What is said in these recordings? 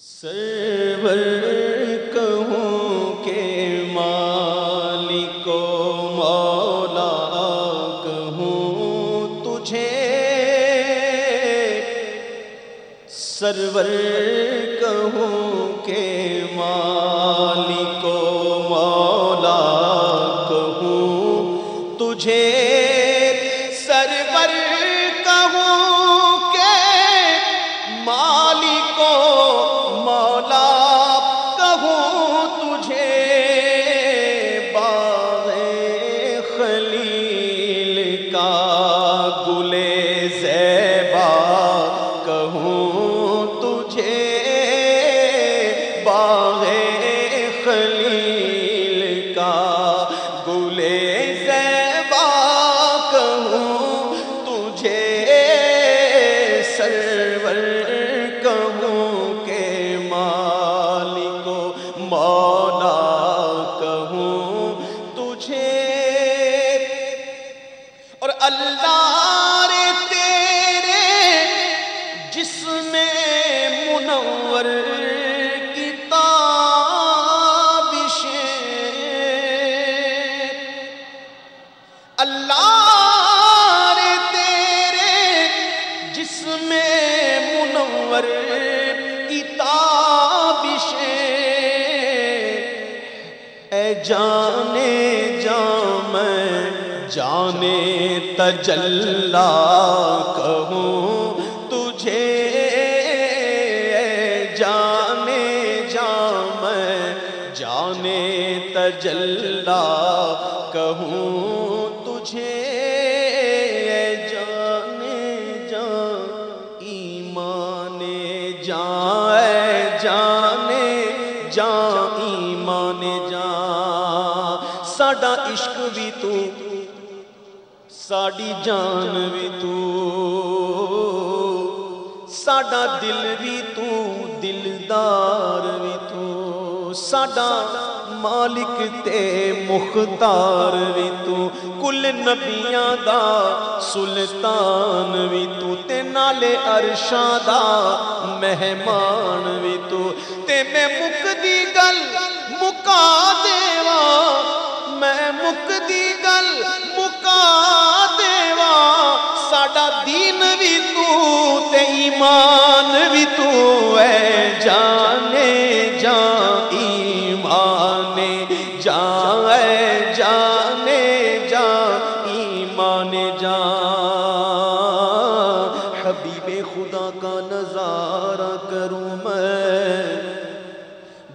سرور کہوں کہ مالک و مولا کہوں تجھے سرور کہوں تجلا کہوں تجھے جانے جام جانے تجلا کہوں تجھے جانے جان ایمان جان ساڈی جان بھی تو ساڈا دل بھی تو دلدار بھی تو ساڈا مالک تے مختار بھی تو کل نبیاں دا سلطان بھی تو تے نالے عرشاں دا مہمان بھی تو تے میں مکدی گل مکا دیوا میں مکدی گل ایمان بھی تو اے جانے جان ایمان جان اے جانے جان ایمان جان حبیب خدا کا نظارہ کروں میں،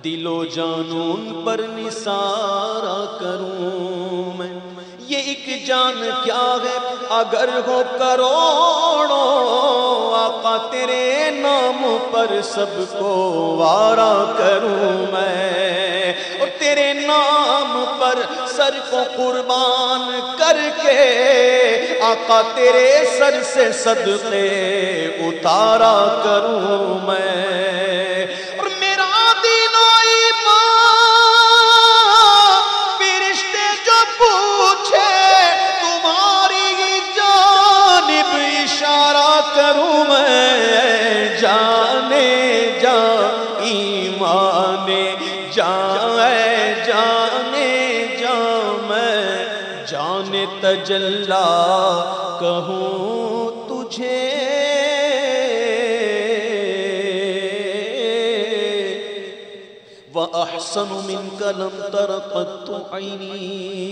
دل و جانون پر نثارا کروں میں۔ یہ ایک جان کیا ہے؟ اگر ہو کروڑوں آقا تیرے نام پر سب کو وارا کروں میں۔ اور تیرے نام پر سر کو قربان کر کے آقا تیرے سر سے صدقے اتارا کروں میں۔ تجلا کہوں تجھے۔ وأحسن منك لم تر قط عيني۔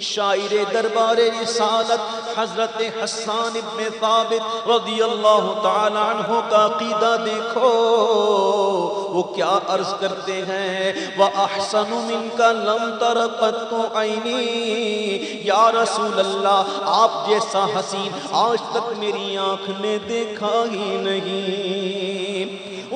شاعر دربار رسالت حضرت حسان ابن ثابت رضی اللہ تعالی عنہ کا عقیدہ دیکھو۔ وہ کیا عرض کرتے ہیں؟ وَأَحْسَنُ مِنْكَ لَمْ تَرَ قَطُّ عَيْنِي۔ یا رسول اللہ، آپ جیسا حسین، آج تک میری آنکھ نے دیکھا ہی نہیں۔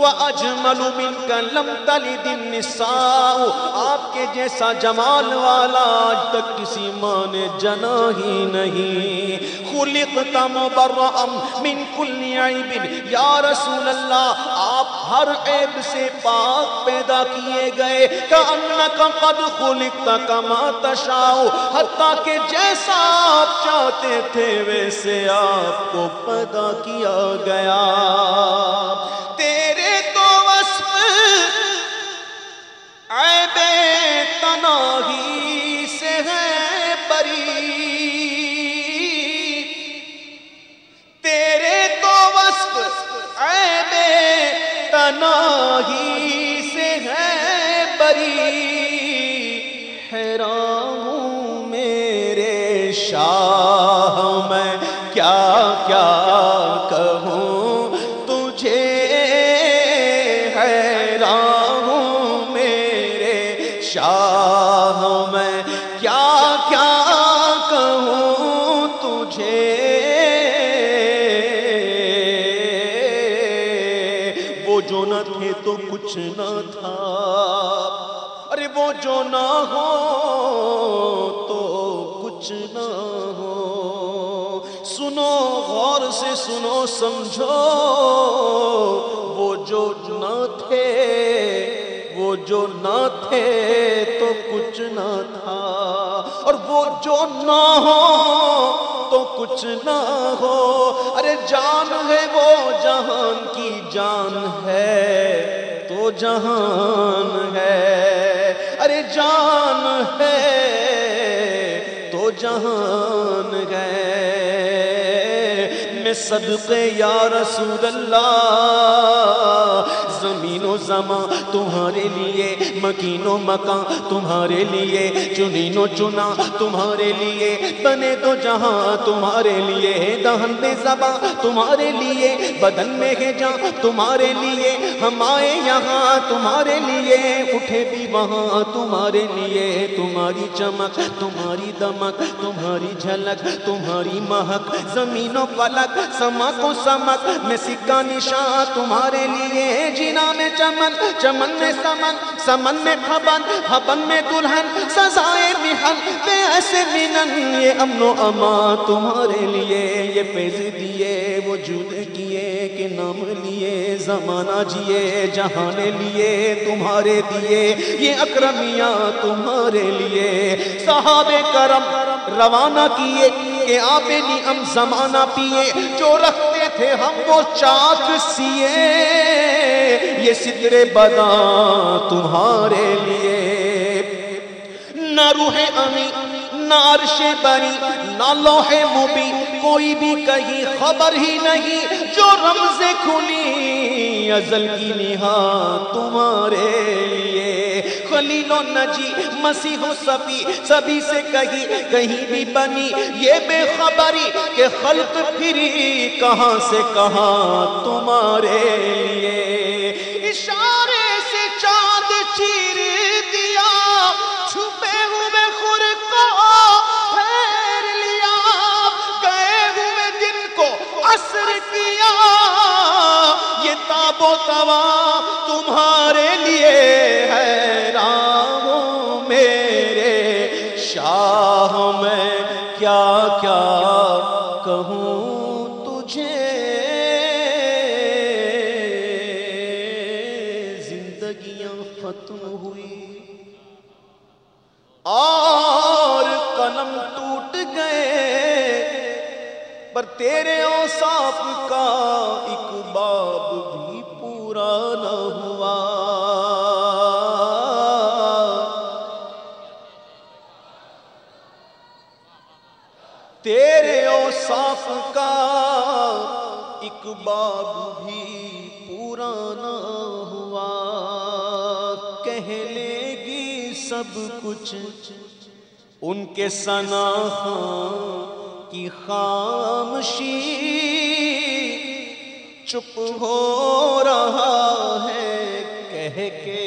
وَأَجْمَلُ مِنْكَ لَمْ تَلِدِ النِّسَاءُ۔ آپ کے جیسا جمال والا آج تک کسی ماں نے جنا ہی نہیں۔ خُلِقْتَ مُبَرَّأً مِنْ كُلِّ عَيْبٍ یا رسول اللہ، آپ ہر عیب سے پاک پیدا کیے گئے۔ كَأَنَّكَ قَدْ خُلِقْتَ كَمَا تَشَاءُ۔ حتیٰ کہ جیسا آپ چاہتے تھے، ویسے آپ کو پیدا کیا گیا۔ ہے بری حیران ہوں میرے شاہ، میں کیا کیا کہوں؟ تجھے حیران ہوں میرے شاہ، میں کیا کیا کہوں؟ تجھے وہ جو نہ تھے تو کچھ نہ تھا۔ جو نہ ہو تو کچھ نہ ہو۔ سنو، غور سے سنو، سمجھو۔ وہ جو نہ تھے، وہ جو نہ تھے تو کچھ نہ تھا۔ اور وہ جو نہ ہو تو کچھ نہ ہو۔ ارے، جان ہے وہ، جہان کی جان ہے۔ تو جہان ہے۔ جان ہے تو جہان ہے۔ میں صدقے یا رسول اللہ زمین و زمان تمہارے لیے، مکین و مکان تمہارے لیے، چنین و چنا تمہارے لیے، بنے تو جہاں تمہارے لیے دہن دے زباں تمہارے لیے، بدن میں ہے جہاں تمہارے لیے، ہم آئے یہاں تمہارے لیے، اٹھے بھی وہاں تمہارے لیے، تمہاری چمک، تمہاری دمک، تمہاری جھلک، تمہاری مہک، زمین و فلک سما کو سمک، میں سکا نشان تمہارے لیے جن جی جینا میں چمن چمن میں سمن سمن میں خبن خبن میں دلہن، سزائے مہن بے ایسے منن، یہ امن و امان تمہارے لیے، یہ پیز دیے وہ جود کیے، کہ نام لیے، زمانہ جیے، جہان لیے، تمہارے دیے، یہ اکرمیاں تمہارے لیے۔ صحابہ کرم روانہ کیے، کہ آپ نعم زمانہ پیے، جو رکھتے تھے ہم وہ چاک سیے۔ یہ ستر بدا تمہارے لیے۔ نہ روح امی، نہ عرش بری نہ لوح مبی، کوئی بھی کہیں خبر ہی نہیں۔ جو رمز کھلی ازل کی نہا تمہارے لیے۔ خلیل و نجی، مسیح و صفی، سبھی سے کہیں کہیں بھی بنی۔ یہ بے خبری کہ خلق پھری کہاں سے کہاں تمہارے لیے۔ قلم ٹوٹ گئے، پر تیرے اوصاف کا ایک باب بھی پورا نہ ہوا۔ تیرے اوصاف کا ایک باب بھی پورا نہ ہوا۔ کہہ لے گی سب کچھ۔ ان کے سنا کی خامشی چپ ہو رہا ہے، کہہ کے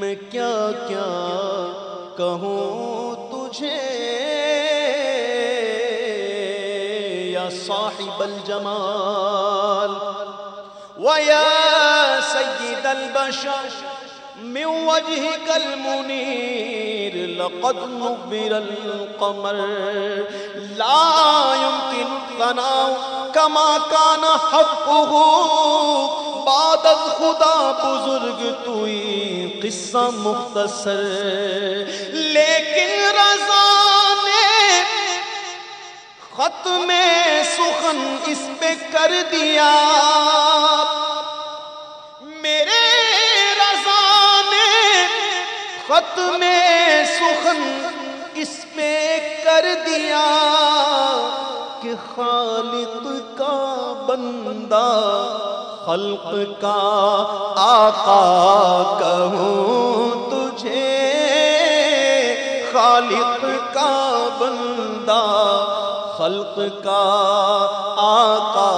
میں کیا کیا کہوں تجھے؟ یا صاحب الجمال ويا سيد البشر من وجهك المنير لقد نبر القمر. لا يمكن الثناء كما كان حقه. بعد خدا بزرگ توئی قصہ مختصر. لیکن رضا نے ختم سخن اس پہ کر دیا. میرے ختم سخن اس پہ کر دیا کہ خالق کا بندہ خلق کا آقا کہوں تجھے؟ خالق کا بندہ خلق کا آقا